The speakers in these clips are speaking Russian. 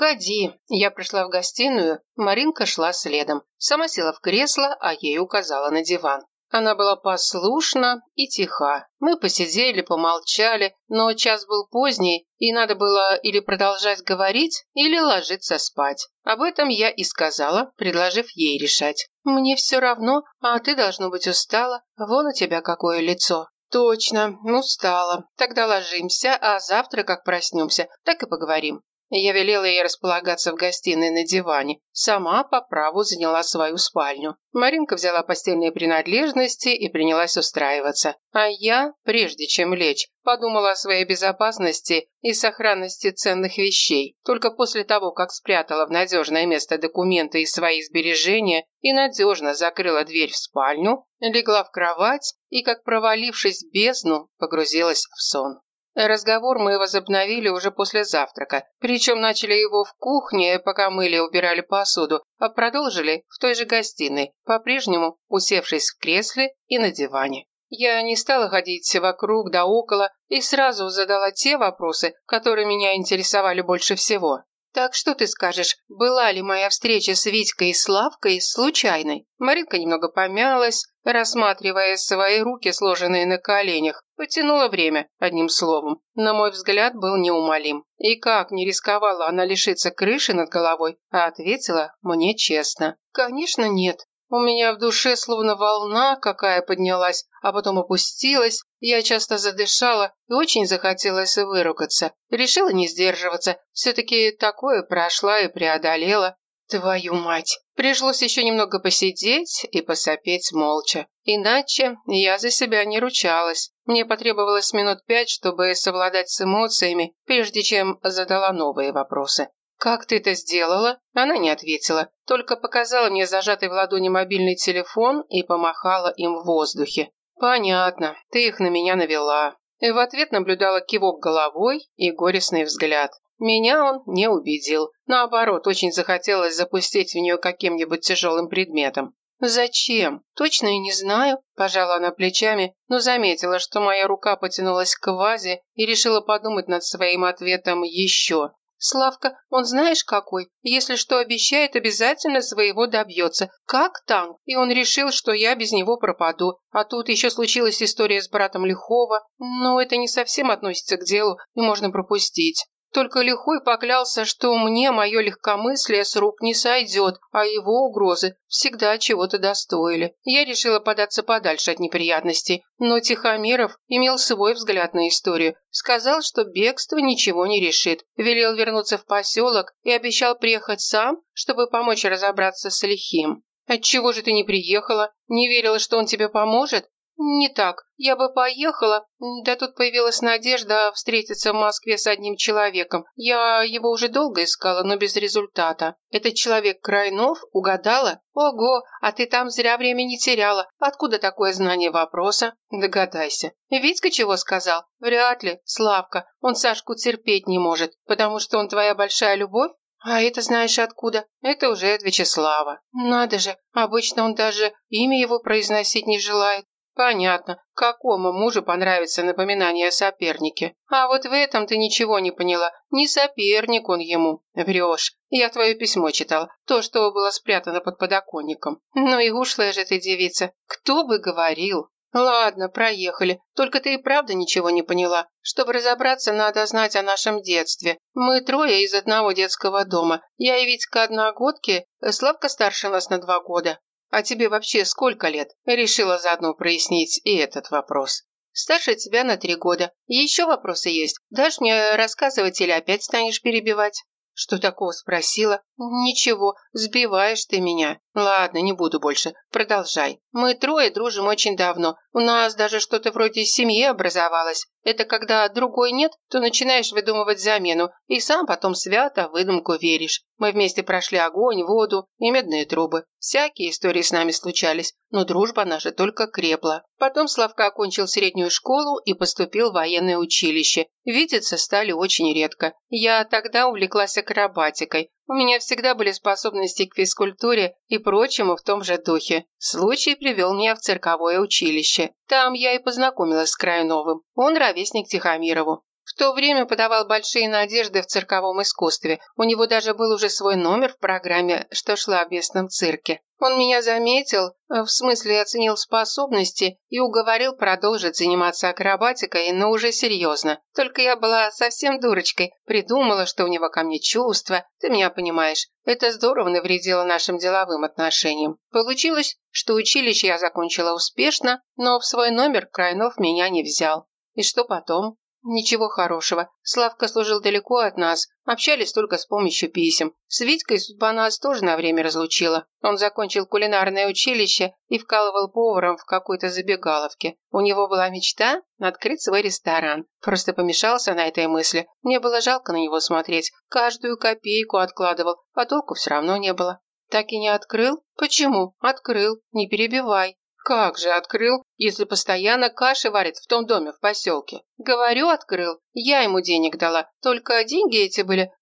«Входи». Я пришла в гостиную, Маринка шла следом. Сама села в кресло, а ей указала на диван. Она была послушна и тиха. Мы посидели, помолчали, но час был поздний, и надо было или продолжать говорить, или ложиться спать. Об этом я и сказала, предложив ей решать. «Мне все равно, а ты, должно быть, устала. Вон у тебя какое лицо». «Точно, устала. Тогда ложимся, а завтра, как проснемся, так и поговорим». Я велела ей располагаться в гостиной на диване. Сама по праву заняла свою спальню. Маринка взяла постельные принадлежности и принялась устраиваться. А я, прежде чем лечь, подумала о своей безопасности и сохранности ценных вещей. Только после того, как спрятала в надежное место документы и свои сбережения и надежно закрыла дверь в спальню, легла в кровать и, как провалившись в бездну, погрузилась в сон. Разговор мы возобновили уже после завтрака, причем начали его в кухне, пока мыли и убирали посуду, а продолжили в той же гостиной, по-прежнему усевшись в кресле и на диване. Я не стала ходить вокруг да около и сразу задала те вопросы, которые меня интересовали больше всего. «Так что ты скажешь, была ли моя встреча с Витькой и Славкой случайной?» Маринка немного помялась, рассматривая свои руки, сложенные на коленях. Потянула время, одним словом. На мой взгляд, был неумолим. И как не рисковала она лишиться крыши над головой, а ответила мне честно. «Конечно нет. У меня в душе словно волна какая поднялась, а потом опустилась. Я часто задышала и очень захотелось выругаться. Решила не сдерживаться. Все-таки такое прошла и преодолела. Твою мать! Пришлось еще немного посидеть и посопеть молча. Иначе я за себя не ручалась. Мне потребовалось минут пять, чтобы совладать с эмоциями, прежде чем задала новые вопросы. «Как ты это сделала?» Она не ответила, только показала мне зажатый в ладони мобильный телефон и помахала им в воздухе. «Понятно, ты их на меня навела». И в ответ наблюдала кивок головой и горестный взгляд. Меня он не убедил. Наоборот, очень захотелось запустить в нее каким-нибудь тяжелым предметом. «Зачем? Точно и не знаю», – пожала она плечами, но заметила, что моя рука потянулась к вазе и решила подумать над своим ответом еще. Славка, он знаешь какой? Если что обещает, обязательно своего добьется. Как танк. И он решил, что я без него пропаду. А тут еще случилась история с братом Лихова. Но это не совсем относится к делу и можно пропустить. Только Лихой поклялся, что мне мое легкомыслие с рук не сойдет, а его угрозы всегда чего-то достоили. Я решила податься подальше от неприятностей, но Тихомиров имел свой взгляд на историю. Сказал, что бегство ничего не решит. Велел вернуться в поселок и обещал приехать сам, чтобы помочь разобраться с Лихим. «Отчего же ты не приехала? Не верила, что он тебе поможет?» «Не так. Я бы поехала, да тут появилась надежда встретиться в Москве с одним человеком. Я его уже долго искала, но без результата. Этот человек Крайнов? Угадала? Ого, а ты там зря времени теряла. Откуда такое знание вопроса? Догадайся. Витька чего сказал? Вряд ли, Славка. Он Сашку терпеть не может, потому что он твоя большая любовь? «А это знаешь откуда?» «Это уже от Вячеслава». «Надо же, обычно он даже имя его произносить не желает. Понятно, какому мужу понравится напоминание о сопернике. А вот в этом ты ничего не поняла. Не соперник он ему. Врешь. Я твое письмо читал. То, что было спрятано под подоконником. Ну и ушлая же ты девица. Кто бы говорил? Ладно, проехали. Только ты и правда ничего не поняла. Чтобы разобраться, надо знать о нашем детстве. Мы трое из одного детского дома. Я и Витька одногодки, Славка старше нас на два года. А тебе вообще сколько лет? Решила заодно прояснить и этот вопрос. Старше тебя на три года. Еще вопросы есть? Дашь мне рассказывать или опять станешь перебивать? Что такого спросила? Ничего, сбиваешь ты меня. Ладно, не буду больше. Продолжай. Мы трое дружим очень давно. У нас даже что-то вроде семьи образовалось. Это когда другой нет, то начинаешь выдумывать замену, и сам потом свято выдумку веришь. Мы вместе прошли огонь, воду и медные трубы. Всякие истории с нами случались, но дружба наша только крепла. Потом Славка окончил среднюю школу и поступил в военное училище. Видеться стали очень редко. Я тогда увлеклась акробатикой. У меня всегда были способности к физкультуре и прочему в том же духе. Случай привел меня в цирковое училище. Там я и познакомилась с Крайновым. Он ровесник Тихомирову. В то время подавал большие надежды в цирковом искусстве. У него даже был уже свой номер в программе, что шла в местном цирке. Он меня заметил, э, в смысле оценил способности и уговорил продолжить заниматься акробатикой, но уже серьезно. Только я была совсем дурочкой, придумала, что у него ко мне чувства, ты меня понимаешь. Это здорово навредило нашим деловым отношениям. Получилось, что училище я закончила успешно, но в свой номер Крайнов меня не взял. И что потом? Ничего хорошего. Славка служил далеко от нас. Общались только с помощью писем. С Витькой судьба нас тоже на время разлучила. Он закончил кулинарное училище и вкалывал поваром в какой-то забегаловке. У него была мечта открыть свой ресторан. Просто помешался на этой мысли. Мне было жалко на него смотреть. Каждую копейку откладывал, а толку все равно не было. Так и не открыл? Почему? Открыл. Не перебивай. Как же открыл, если постоянно каши варит в том доме в поселке? Говорю, открыл. Я ему денег дала. Только деньги эти были,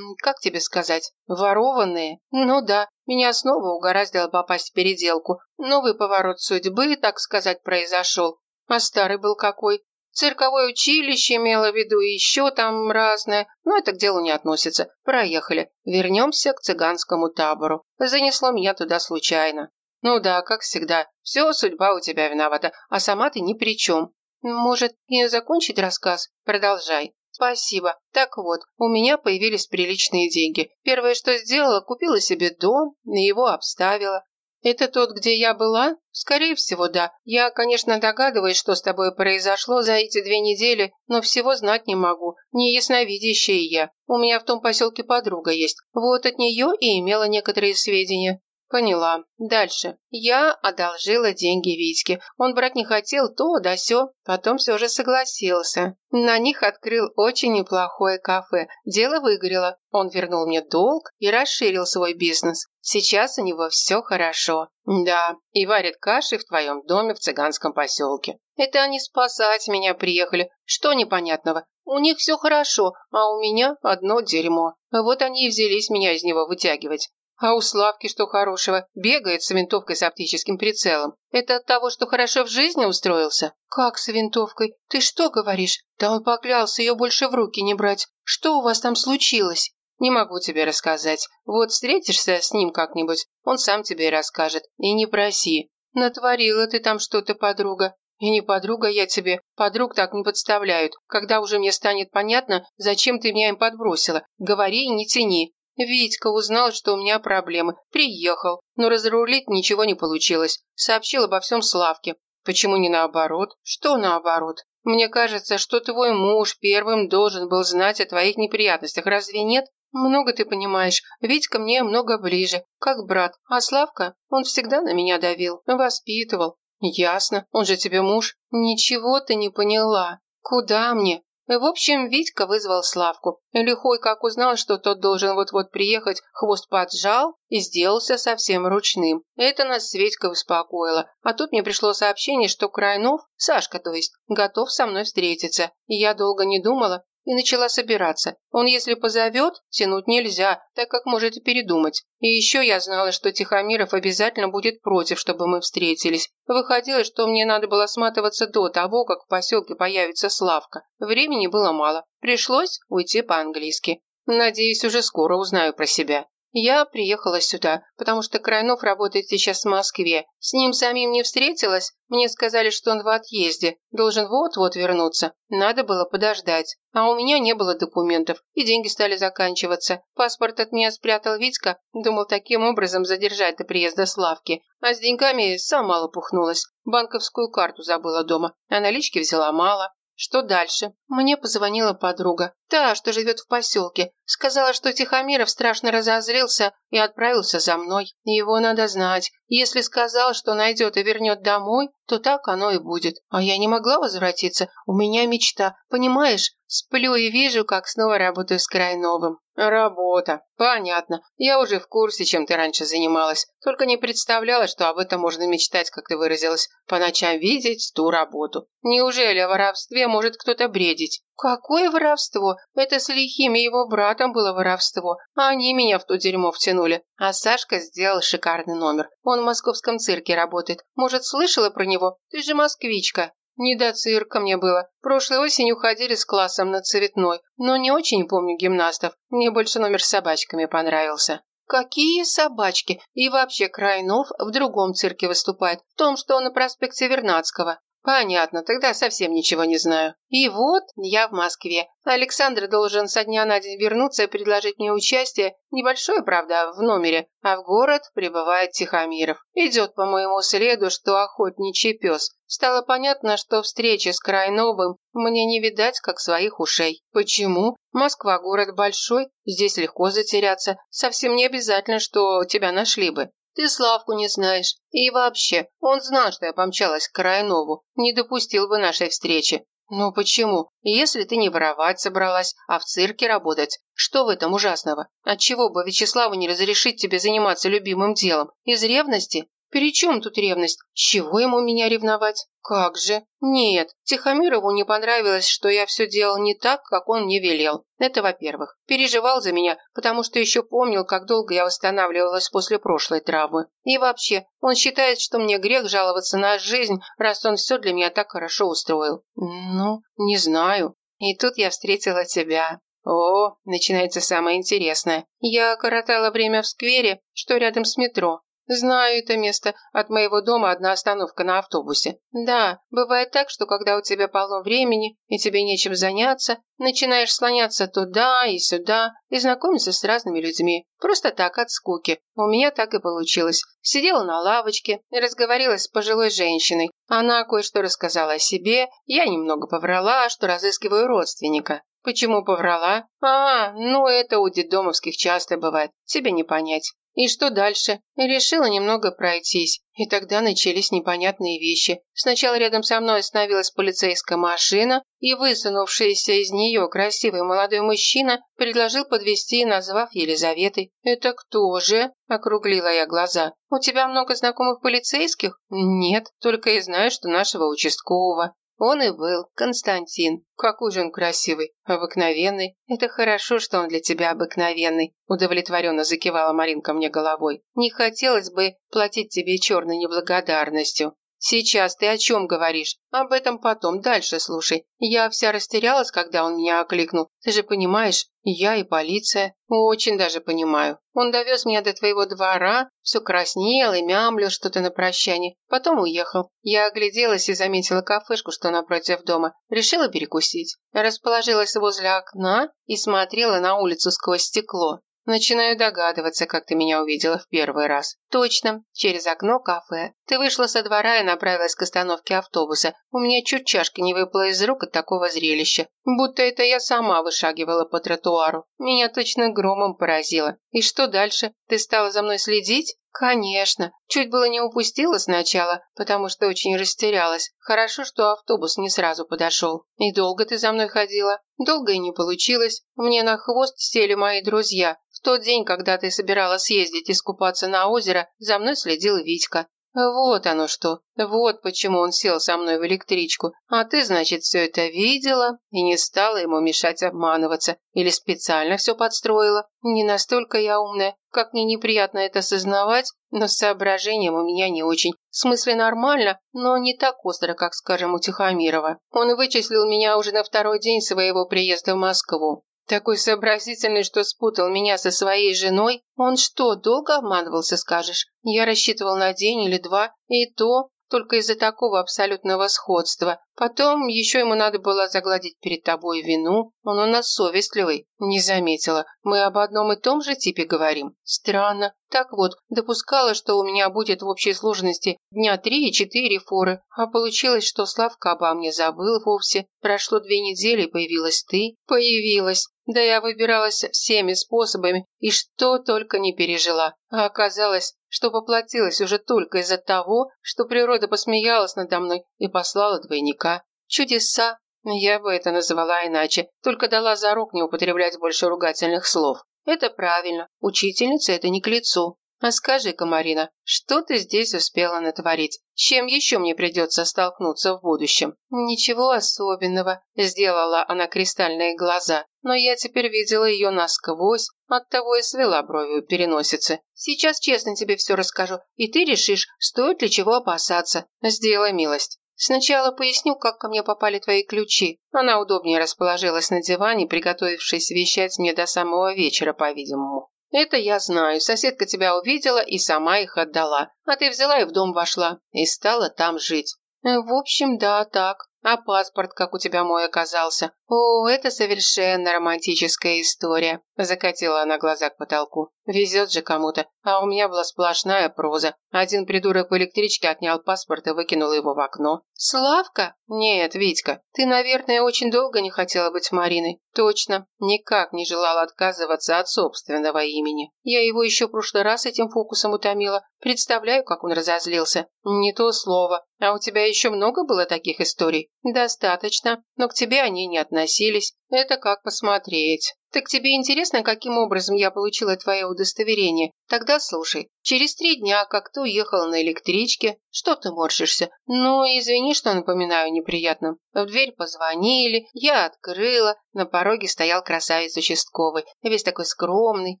как тебе сказать, ворованные. Ну да, меня снова угораздило попасть в переделку. Новый поворот судьбы, так сказать, произошел. А старый был какой? Цирковое училище имело в виду и еще там разное, но это к делу не относится. Проехали. Вернемся к цыганскому табору. Занесло меня туда случайно. Ну да, как всегда. Все судьба у тебя виновата, а сама ты ни при чем. Может, не закончить рассказ? Продолжай. Спасибо. Так вот, у меня появились приличные деньги. Первое, что сделала, купила себе дом, его обставила. Это тот, где я была? Скорее всего, да. Я, конечно, догадываюсь, что с тобой произошло за эти две недели, но всего знать не могу. Не ясновидящая я. У меня в том поселке подруга есть. Вот от нее и имела некоторые сведения. Поняла. Дальше. Я одолжила деньги Витьке. Он брать не хотел то да сё, потом все же согласился. На них открыл очень неплохое кафе. Дело выгорело. Он вернул мне долг и расширил свой бизнес. Сейчас у него все хорошо. Да, и варит каши в твоем доме в цыганском поселке. Это они спасать меня приехали. Что непонятного? У них все хорошо, а у меня одно дерьмо. Вот они и взялись меня из него вытягивать. А у Славки что хорошего? Бегает с винтовкой с оптическим прицелом. Это от того, что хорошо в жизни устроился? Как с винтовкой? Ты что говоришь? Да он поклялся ее больше в руки не брать. Что у вас там случилось? Не могу тебе рассказать. Вот встретишься с ним как-нибудь, он сам тебе и расскажет. И не проси. Натворила ты там что-то, подруга. И не подруга я тебе. Подруг так не подставляют. Когда уже мне станет понятно, зачем ты меня им подбросила. Говори и не тяни. Витька узнал, что у меня проблемы. Приехал, но разрулить ничего не получилось. Сообщил обо всем Славке. Почему не наоборот? Что наоборот? Мне кажется, что твой муж первым должен был знать о твоих неприятностях, разве нет? Много ты понимаешь. Витька мне много ближе, как брат. А Славка, он всегда на меня давил, воспитывал. Ясно, он же тебе муж. Ничего ты не поняла. Куда мне? В общем, Витька вызвал Славку. Лихой, как узнал, что тот должен вот-вот приехать, хвост поджал и сделался совсем ручным. Это нас с Витькой успокоило. А тут мне пришло сообщение, что Крайнов, Сашка то есть, готов со мной встретиться. И я долго не думала, и начала собираться. Он, если позовет, тянуть нельзя, так как может и передумать. И еще я знала, что Тихомиров обязательно будет против, чтобы мы встретились. Выходило, что мне надо было сматываться до того, как в поселке появится Славка. Времени было мало. Пришлось уйти по-английски. Надеюсь, уже скоро узнаю про себя. Я приехала сюда, потому что Крайнов работает сейчас в Москве. С ним самим не встретилась. Мне сказали, что он в отъезде. Должен вот-вот вернуться. Надо было подождать. А у меня не было документов, и деньги стали заканчиваться. Паспорт от меня спрятал Витька. Думал таким образом задержать до приезда Славки. А с деньгами сама лопухнулась. Банковскую карту забыла дома. А налички взяла мало. Что дальше? Мне позвонила подруга, та, что живет в поселке. Сказала, что Тихомиров страшно разозлился и отправился за мной. Его надо знать. Если сказал, что найдет и вернет домой, то так оно и будет. А я не могла возвратиться. У меня мечта. Понимаешь? Сплю и вижу, как снова работаю с Крайновым. Работа. Понятно. Я уже в курсе, чем ты раньше занималась. Только не представляла, что об этом можно мечтать, как ты выразилась. По ночам видеть ту работу. Неужели о воровстве может кто-то бредить? Какое воровство? Это с лихим и его братом было воровство. А они меня в то дерьмо втянули. А Сашка сделал шикарный номер. Он в московском цирке работает. Может, слышала про него? Ты же москвичка. Не до цирка мне было. Прошлой осенью ходили с классом на цветной, но не очень помню гимнастов. Мне больше номер с собачками понравился. Какие собачки? И вообще Крайнов в другом цирке выступает, в том, что на проспекте Вернадского. Понятно, тогда совсем ничего не знаю. И вот я в Москве. Александр должен со дня на день вернуться и предложить мне участие, небольшое, правда, в номере, а в город прибывает Тихомиров. Идет по моему следу, что охотничий пес. Стало понятно, что встречи с Крайновым мне не видать, как своих ушей. Почему? Москва город большой, здесь легко затеряться. Совсем не обязательно, что тебя нашли бы. Ты Славку не знаешь. И вообще, он знал, что я помчалась к Крайнову. Не допустил бы нашей встречи. Ну почему? Если ты не воровать собралась, а в цирке работать, что в этом ужасного? Отчего бы Вячеславу не разрешить тебе заниматься любимым делом? Из ревности? При чем тут ревность? Чего ему меня ревновать? Как же? Нет, Тихомирову не понравилось, что я все делал не так, как он мне велел. Это во-первых. Переживал за меня, потому что еще помнил, как долго я восстанавливалась после прошлой травмы. И вообще, он считает, что мне грех жаловаться на жизнь, раз он все для меня так хорошо устроил. Ну, не знаю. И тут я встретила тебя. О, начинается самое интересное. Я коротала время в сквере, что рядом с метро. «Знаю это место. От моего дома одна остановка на автобусе. Да, бывает так, что когда у тебя полно времени и тебе нечем заняться, начинаешь слоняться туда и сюда и знакомиться с разными людьми. Просто так, от скуки. У меня так и получилось. Сидела на лавочке и разговорилась с пожилой женщиной. Она кое-что рассказала о себе, я немного поврала, что разыскиваю родственника. Почему поврала? А, ну это у детдомовских часто бывает. Тебе не понять. И что дальше? Решила немного пройтись. И тогда начались непонятные вещи. Сначала рядом со мной остановилась полицейская машина, и высунувшийся из нее красивый молодой мужчина предложил подвезти, назвав Елизаветой. «Это кто же?» – округлила я глаза. «У тебя много знакомых полицейских?» «Нет, только и знаю, что нашего участкового». Он и был, Константин. Какой же он красивый, обыкновенный. Это хорошо, что он для тебя обыкновенный. Удовлетворенно закивала Маринка мне головой. Не хотелось бы платить тебе черной неблагодарностью. «Сейчас ты о чем говоришь? Об этом потом, дальше слушай. Я вся растерялась, когда он меня окликнул. Ты же понимаешь, я и полиция. Очень даже понимаю. Он довез меня до твоего двора, все краснел и мямлил что-то на прощание. Потом уехал. Я огляделась и заметила кафешку, что напротив дома. Решила перекусить. Расположилась возле окна и смотрела на улицу сквозь стекло. Начинаю догадываться, как ты меня увидела в первый раз. Точно, через окно кафе. Ты вышла со двора и направилась к остановке автобуса. У меня чуть чашка не выпала из рук от такого зрелища. Будто это я сама вышагивала по тротуару. Меня точно громом поразило. И что дальше? Ты стала за мной следить? «Конечно. Чуть было не упустила сначала, потому что очень растерялась. Хорошо, что автобус не сразу подошел. И долго ты за мной ходила?» «Долго и не получилось. Мне на хвост сели мои друзья. В тот день, когда ты собиралась съездить искупаться на озеро, за мной следил Витька. Вот оно что. Вот почему он сел со мной в электричку. А ты, значит, все это видела и не стала ему мешать обманываться. Или специально все подстроила. Не настолько я умная, как мне неприятно это осознавать, но с соображением у меня не очень. В смысле нормально, но не так остро, как, скажем, у Тихомирова. Он вычислил меня уже на второй день своего приезда в Москву. Такой сообразительный, что спутал меня со своей женой. Он что, долго обманывался, скажешь? Я рассчитывал на день или два, и то только из-за такого абсолютного сходства. Потом еще ему надо было загладить перед тобой вину. Он у нас совестливый. Не заметила. Мы об одном и том же типе говорим. Странно. Так вот, допускала, что у меня будет в общей сложности дня три и четыре форы. А получилось, что Славка обо мне забыл вовсе. Прошло две недели, появилась ты. Появилась. Да я выбиралась всеми способами и что только не пережила. А оказалось, что поплатилась уже только из-за того, что природа посмеялась надо мной и послала двойника. Чудеса. Я бы это назвала иначе, только дала зарок не употреблять больше ругательных слов. Это правильно. Учительница это не к лицу. А скажи-ка, Марина, что ты здесь успела натворить? Чем еще мне придется столкнуться в будущем? Ничего особенного, сделала она кристальные глаза, но я теперь видела ее насквозь, оттого и свела бровью переносицы. Сейчас честно тебе все расскажу, и ты решишь, стоит ли чего опасаться. Сделай милость. Сначала поясню, как ко мне попали твои ключи. Она удобнее расположилась на диване, приготовившись вещать мне до самого вечера, по-видимому. Это я знаю. Соседка тебя увидела и сама их отдала. А ты взяла и в дом вошла. И стала там жить. В общем, да, так. А паспорт, как у тебя мой оказался? О, это совершенно романтическая история. Закатила она глаза к потолку. Везет же кому-то. А у меня была сплошная проза. Один придурок в электричке отнял паспорт и выкинул его в окно. Славка? Нет, Витька. Ты, наверное, очень долго не хотела быть Мариной. Точно. Никак не желала отказываться от собственного имени. Я его еще в прошлый раз этим фокусом утомила. Представляю, как он разозлился. Не то слово. А у тебя еще много было таких историй? Достаточно. Но к тебе они не относились. Это как посмотреть. Так тебе интересно, каким образом я получила твое удостоверение? Тогда слушай. Через три дня, как ты уехала на электричке, что ты морщишься? Ну, извини, что напоминаю неприятно. В дверь позвонили, я открыла. На пороге стоял красавец участковый, весь такой скромный.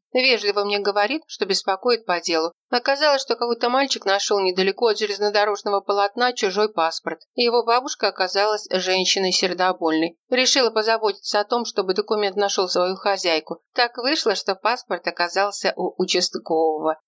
Вежливо мне говорит, что беспокоит по делу. Оказалось, что какой-то мальчик нашел недалеко от железнодорожного полотна чужой паспорт. Его бабушка оказалась женщиной сердобольной. Решила позаботиться о том, чтобы документ нашел свою хозяйку. Так вышло, что паспорт оказался у участкового,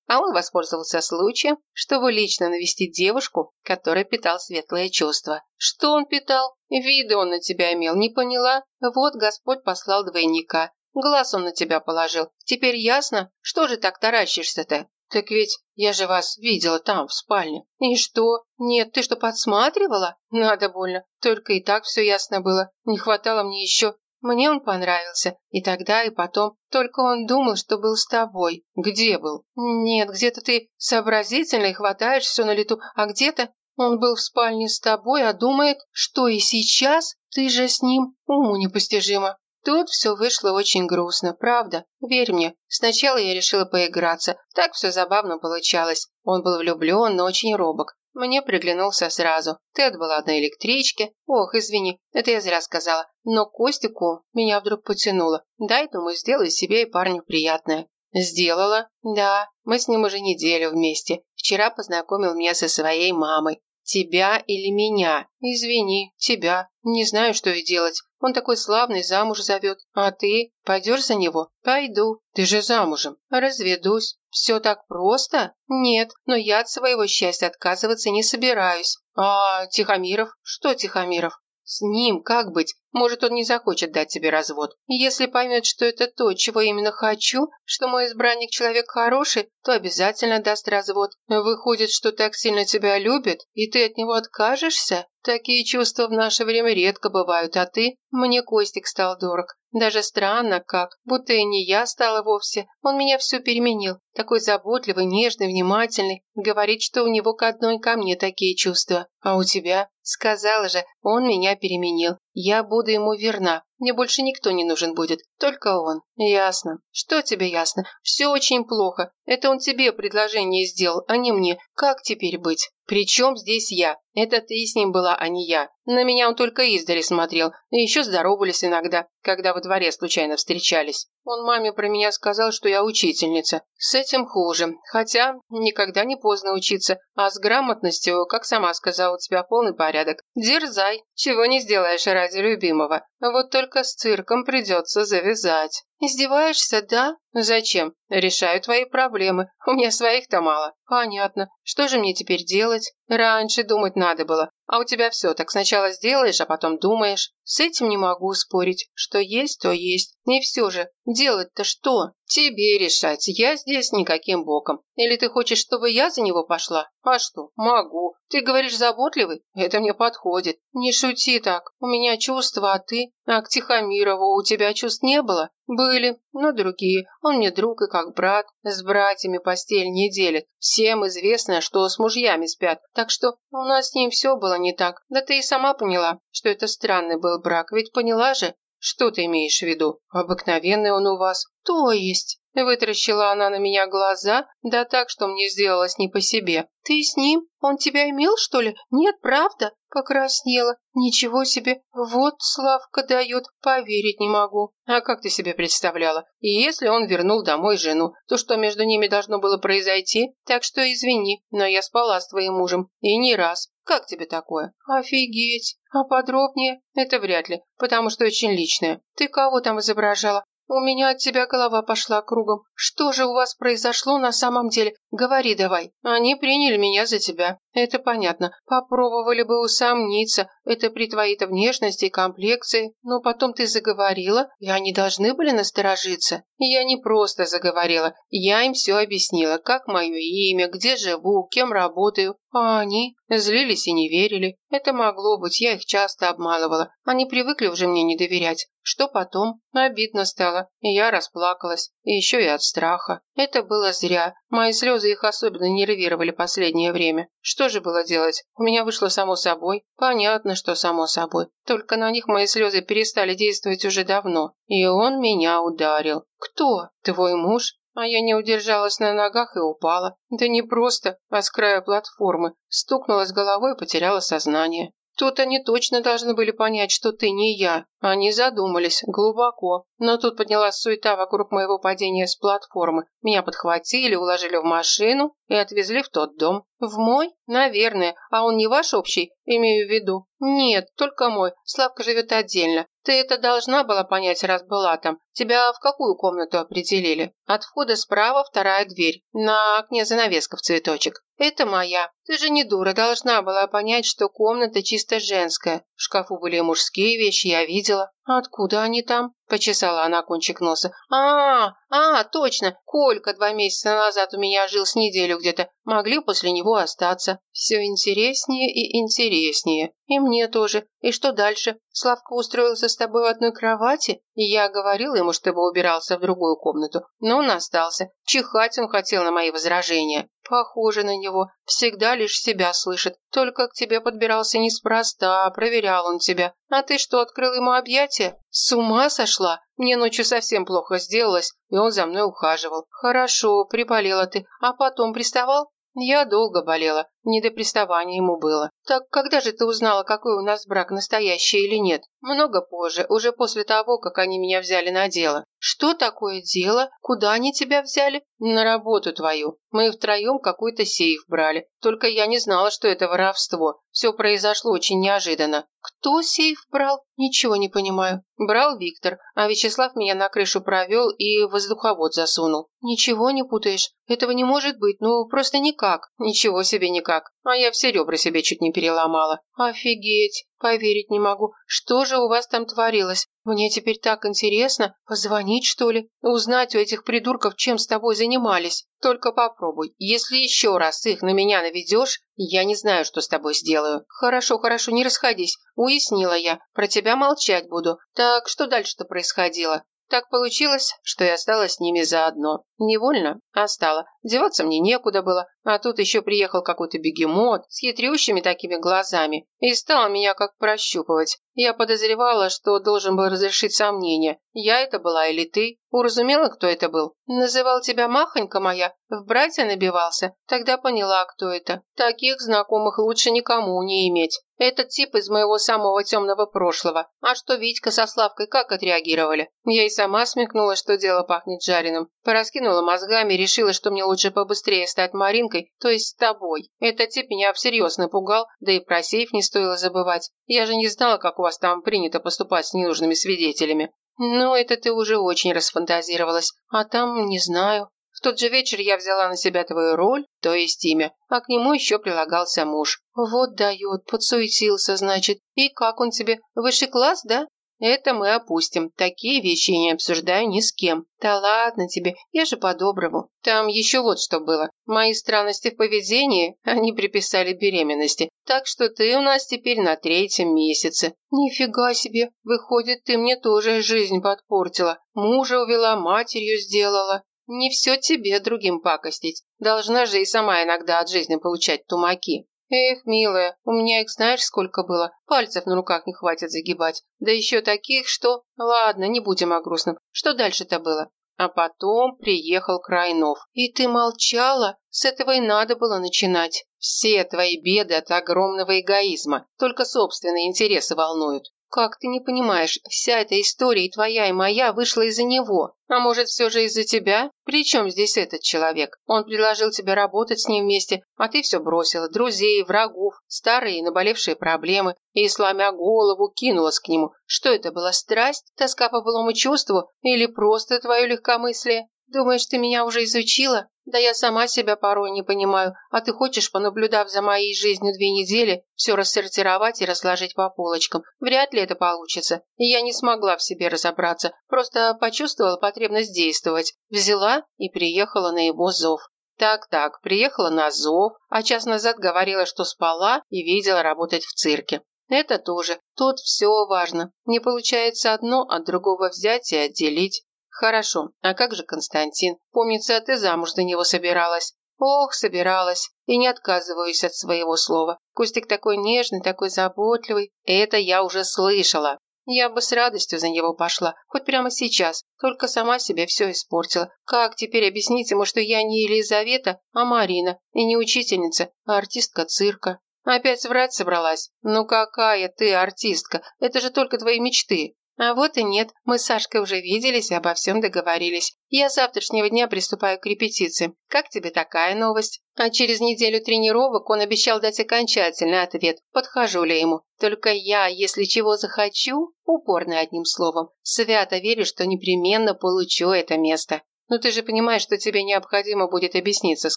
а он воспользовался случаем, чтобы лично навестить девушку, которая питал светлое чувство. Что он питал? Виды он на тебя имел, не поняла? Вот Господь послал двойника. Глаз он на тебя положил. Теперь ясно? Что же так таращишься-то? Так ведь я же вас видела там, в спальне. И что? Нет, ты что, подсматривала? Надо больно. Только и так все ясно было. Не хватало мне еще мне он понравился. И тогда, и потом. Только он думал, что был с тобой. Где был? Нет, где-то ты сообразительный, хватаешь все на лету. А где-то он был в спальне с тобой, а думает, что и сейчас ты же с ним. Уму непостижимо. Тут все вышло очень грустно, правда? Верь мне. Сначала я решила поиграться. Так все забавно получалось. Он был влюблен, но очень робок. Мне приглянулся сразу. Тед была на электричке. Ох, извини, это я зря сказала. Но Костику меня вдруг потянуло. Дай, думаю, сделай себе и парню приятное. Сделала? Да, мы с ним уже неделю вместе. Вчера познакомил меня со своей мамой. Тебя или меня? Извини, тебя. Не знаю, что и делать. Он такой славный, замуж зовет. А ты? Пойдешь за него? Пойду. Ты же замужем. Разведусь. Все так просто? Нет, но я от своего счастья отказываться не собираюсь. А Тихомиров? Что Тихомиров? С ним как быть? Может, он не захочет дать тебе развод. Если поймет, что это то, чего именно хочу, что мой избранник человек хороший, то обязательно даст развод. Выходит, что так сильно тебя любит, и ты от него откажешься? Такие чувства в наше время редко бывают, а ты? Мне Костик стал дорог. Даже странно как, будто и не я стала вовсе. Он меня все переменил. Такой заботливый, нежный, внимательный. Говорит, что у него к одной ко мне такие чувства. А у тебя? Сказала же, он меня переменил. Я буду ему верна. Мне больше никто не нужен будет, только он. Ясно. Что тебе ясно? Все очень плохо. Это он тебе предложение сделал, а не мне. Как теперь быть? Причем здесь я? Это ты с ним была, а не я. На меня он только издали смотрел. И еще здоровались иногда, когда во дворе случайно встречались. Он маме про меня сказал, что я учительница. С этим хуже. Хотя никогда не поздно учиться. А с грамотностью, как сама сказала, у тебя полный порядок. Дерзай. Чего не сделаешь ради любимого. Вот только с цирком придется завязать. Издеваешься, да? Зачем? Решаю твои проблемы. У меня своих-то мало. Понятно. Что же мне теперь делать? Раньше думать надо было. А у тебя все, так сначала сделаешь, а потом думаешь. С этим не могу спорить. Что есть, то есть. И все же, делать-то что? Тебе решать. Я здесь никаким боком. Или ты хочешь, чтобы я за него пошла? А что? Могу. Ты говоришь заботливый? Это мне подходит. Не шути так. У меня чувства, а ты? А к Тихомирову у тебя чувств не было? Были, но другие. Он мне друг и как брат. С братьями постель не делит. Всем известно, что с мужьями спят. Так что у нас с ним все было не так. Да ты и сама поняла, что это странный был брак. Ведь поняла же? Что ты имеешь в виду? Обыкновенный он у вас. То есть? Вытаращила она на меня глаза, да так, что мне сделалось не по себе. «Ты с ним? Он тебя имел, что ли? Нет, правда?» Покраснела. «Ничего себе! Вот Славка дает, поверить не могу». «А как ты себе представляла? И если он вернул домой жену, то что между ними должно было произойти? Так что извини, но я спала с твоим мужем. И не раз. Как тебе такое? Офигеть. А подробнее? Это вряд ли, потому что очень личное. Ты кого там изображала? У меня от тебя голова пошла кругом. Что же у вас произошло на самом деле? Говори давай. Они приняли меня за тебя. Это понятно. Попробовали бы усомниться. Это при твоей-то внешности и комплекции. Но потом ты заговорила, и они должны были насторожиться. Я не просто заговорила. Я им все объяснила. Как мое имя, где живу, кем работаю. А они злились и не верили. Это могло быть, я их часто обманывала. Они привыкли уже мне не доверять. Что потом? Обидно стало. И я расплакалась. И еще и от страха. Это было зря. Мои слезы их особенно нервировали последнее время. Что же было делать? У меня вышло само собой. Понятно, что само собой. Только на них мои слезы перестали действовать уже давно. И он меня ударил. Кто? Твой муж? А я не удержалась на ногах и упала. Да не просто, а с края платформы. Стукнулась головой и потеряла сознание. Тут они точно должны были понять, что ты не я. Они задумались, глубоко. Но тут поднялась суета вокруг моего падения с платформы. Меня подхватили, уложили в машину и отвезли в тот дом. В мой? Наверное. А он не ваш общий? Имею в виду. Нет, только мой. Славка живет отдельно. Ты это должна была понять, раз была там. Тебя в какую комнату определили? От входа справа вторая дверь. На окне занавеска в цветочек. Это моя. Ты же не дура, должна была понять, что комната чисто женская. В шкафу были мужские вещи, я видела. Откуда они там? Почесала она кончик носа. А, а, точно. Колька два месяца назад у меня жил с неделю где-то. Могли после него остаться. Все интереснее и интереснее. И мне тоже. И что дальше? Славка устроился с тобой в одной кровати? И я говорила ему, чтобы убирался в другую комнату. Но он остался. Чихать он хотел на мои возражения. Похоже на него. Всегда лишь себя слышит. Только к тебе подбирался неспроста, проверял он тебя. А ты что, открыл ему объятия? С ума сошла? Мне ночью совсем плохо сделалось, и он за мной ухаживал. Хорошо, приболела ты. А потом приставал? Я долго болела, не до приставания ему было. Так когда же ты узнала, какой у нас брак, настоящий или нет? Много позже, уже после того, как они меня взяли на дело. Что такое дело? Куда они тебя взяли? На работу твою. Мы втроем какой-то сейф брали. Только я не знала, что это воровство. Все произошло очень неожиданно. Кто сейф брал? Ничего не понимаю. Брал Виктор, а Вячеслав меня на крышу провел и воздуховод засунул. Ничего не путаешь. Этого не может быть, ну просто никак. Ничего себе никак. А я все ребра себе чуть не переломала. Офигеть. Поверить не могу. Что же у вас там творилось? Мне теперь так интересно. Позвонить, что ли? Узнать у этих придурков, чем с тобой занимались. Только попробуй. Если еще раз их на меня наведешь, я не знаю, что с тобой сделаю. Хорошо, хорошо, не расходись. Уяснила я. Про тебя молчать буду. Так что дальше-то происходило? Так получилось, что я стала с ними заодно. Невольно, а стала. Деваться мне некуда было. А тут еще приехал какой-то бегемот с хитрющими такими глазами и стал меня как прощупывать. Я подозревала, что должен был разрешить сомнения. Я это была или ты? Уразумела, кто это был? Называл тебя махонька моя, в братья набивался. Тогда поняла, кто это. Таких знакомых лучше никому не иметь. Этот тип из моего самого темного прошлого. А что Витька со Славкой как отреагировали? Я и сама смекнула, что дело пахнет жареным. Пораскинула мозгами, решила, что мне лучше побыстрее стать Маринкой, то есть с тобой. Этот тип меня всерьез напугал, да и про сейф не стоило забывать. Я же не знала, как у вас там принято поступать с ненужными свидетелями. Ну, это ты уже очень расфантазировалась. А там не знаю. В тот же вечер я взяла на себя твою роль, то есть имя, а к нему еще прилагался муж. Вот дает, подсуетился, значит. И как он тебе? Высший класс, да? Это мы опустим. Такие вещи я не обсуждаю ни с кем. Да ладно тебе, я же по-доброму. Там еще вот что было. Мои странности в поведении они приписали беременности. Так что ты у нас теперь на третьем месяце. Нифига себе. Выходит, ты мне тоже жизнь подпортила. Мужа увела, матерью сделала. Не все тебе другим пакостить. Должна же и сама иногда от жизни получать тумаки. Эх, милая, у меня их знаешь сколько было? Пальцев на руках не хватит загибать. Да еще таких, что... Ладно, не будем о грустном. Что дальше-то было? А потом приехал Крайнов. И ты молчала? С этого и надо было начинать. Все твои беды от огромного эгоизма. Только собственные интересы волнуют. Как ты не понимаешь, вся эта история и твоя, и моя вышла из-за него. А может, все же из-за тебя? При чем здесь этот человек? Он предложил тебе работать с ним вместе, а ты все бросила. Друзей, врагов, старые наболевшие проблемы. И, сломя голову, кинулась к нему. Что это была страсть, тоска по былому чувству или просто твое легкомыслие? Думаешь, ты меня уже изучила? Да я сама себя порой не понимаю, а ты хочешь, понаблюдав за моей жизнью две недели, все рассортировать и разложить по полочкам. Вряд ли это получится. Я не смогла в себе разобраться, просто почувствовала потребность действовать. Взяла и приехала на его зов. Так-так, приехала на зов, а час назад говорила, что спала и видела работать в цирке. Это тоже. Тут все важно. Не получается одно от другого взять и отделить. «Хорошо. А как же Константин? Помнится, ты замуж за него собиралась». «Ох, собиралась. И не отказываюсь от своего слова. Кустик такой нежный, такой заботливый. Это я уже слышала. Я бы с радостью за него пошла, хоть прямо сейчас, только сама себе все испортила. Как теперь объяснить ему, что я не Елизавета, а Марина, и не учительница, а артистка цирка? Опять врать собралась? Ну какая ты артистка? Это же только твои мечты. А вот и нет, мы с Сашкой уже виделись и обо всем договорились. Я с завтрашнего дня приступаю к репетиции. Как тебе такая новость? А через неделю тренировок он обещал дать окончательный ответ, подхожу ли ему. Только я, если чего захочу, упорно одним словом, свято верю, что непременно получу это место. Но ты же понимаешь, что тебе необходимо будет объясниться с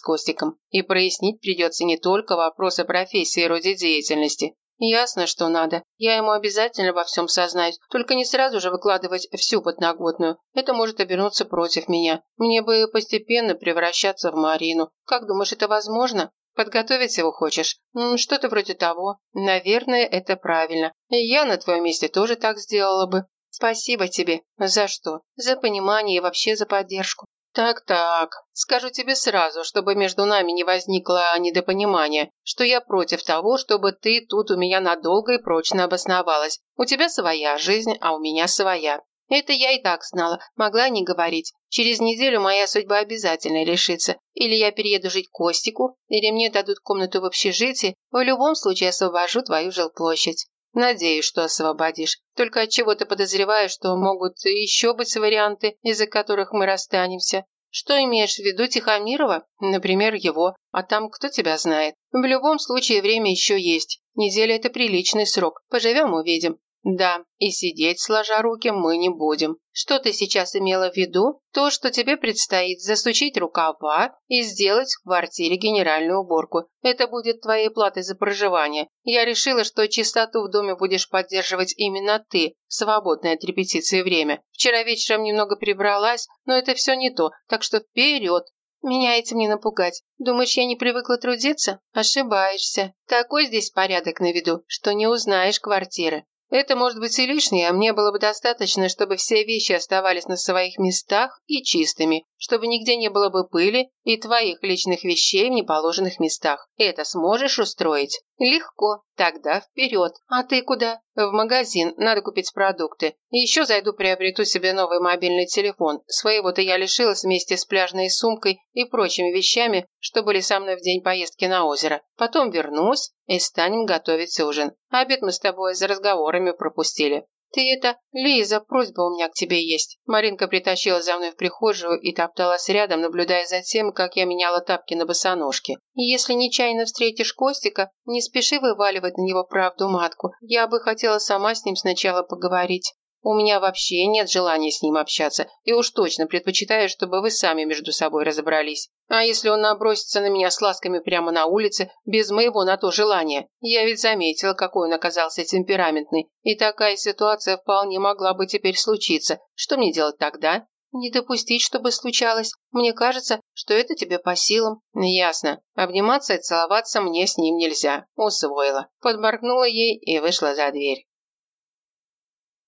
Костиком. И прояснить придется не только вопросы профессии и роде деятельности, Ясно, что надо. Я ему обязательно во всем сознаюсь, только не сразу же выкладывать всю подноготную. Это может обернуться против меня. Мне бы постепенно превращаться в Марину. Как думаешь, это возможно? Подготовить его хочешь? Что-то вроде того. Наверное, это правильно. Я на твоем месте тоже так сделала бы. Спасибо тебе. За что? За понимание и вообще за поддержку. «Так-так, скажу тебе сразу, чтобы между нами не возникло недопонимания, что я против того, чтобы ты тут у меня надолго и прочно обосновалась. У тебя своя жизнь, а у меня своя. Это я и так знала, могла не говорить. Через неделю моя судьба обязательно решится. Или я перееду жить к Костику, или мне дадут комнату в общежитии. В любом случае освобожу твою жилплощадь. Надеюсь, что освободишь. Только от чего ты подозреваешь, что могут еще быть варианты, из-за которых мы расстанемся. Что имеешь в виду Тихомирова? Например, его. А там кто тебя знает? В любом случае время еще есть. Неделя – это приличный срок. Поживем – увидим. Да, и сидеть сложа руки мы не будем. Что ты сейчас имела в виду? То, что тебе предстоит засучить рукава и сделать в квартире генеральную уборку. Это будет твоей платой за проживание. Я решила, что чистоту в доме будешь поддерживать именно ты, свободное от репетиции время. Вчера вечером немного прибралась, но это все не то, так что вперед. Меня этим не напугать. Думаешь, я не привыкла трудиться? Ошибаешься. Такой здесь порядок на виду, что не узнаешь квартиры. Это может быть и лишнее, а мне было бы достаточно, чтобы все вещи оставались на своих местах и чистыми, чтобы нигде не было бы пыли и твоих личных вещей в неположенных местах. Это сможешь устроить? Легко. Тогда вперед. А ты куда? В магазин. Надо купить продукты. Еще зайду приобрету себе новый мобильный телефон. Своего-то я лишилась вместе с пляжной сумкой и прочими вещами, что были со мной в день поездки на озеро. Потом вернусь и станем готовить ужин. Обед мы с тобой за разговорами пропустили. «Ты это... Лиза, просьба у меня к тебе есть». Маринка притащила за мной в прихожую и топталась рядом, наблюдая за тем, как я меняла тапки на босоножки. «Если нечаянно встретишь Костика, не спеши вываливать на него правду матку. Я бы хотела сама с ним сначала поговорить». У меня вообще нет желания с ним общаться, и уж точно предпочитаю, чтобы вы сами между собой разобрались. А если он набросится на меня с ласками прямо на улице, без моего на то желания? Я ведь заметила, какой он оказался темпераментный, и такая ситуация вполне могла бы теперь случиться. Что мне делать тогда? Не допустить, чтобы случалось. Мне кажется, что это тебе по силам. Ясно. Обниматься и целоваться мне с ним нельзя. Усвоила. Подморгнула ей и вышла за дверь.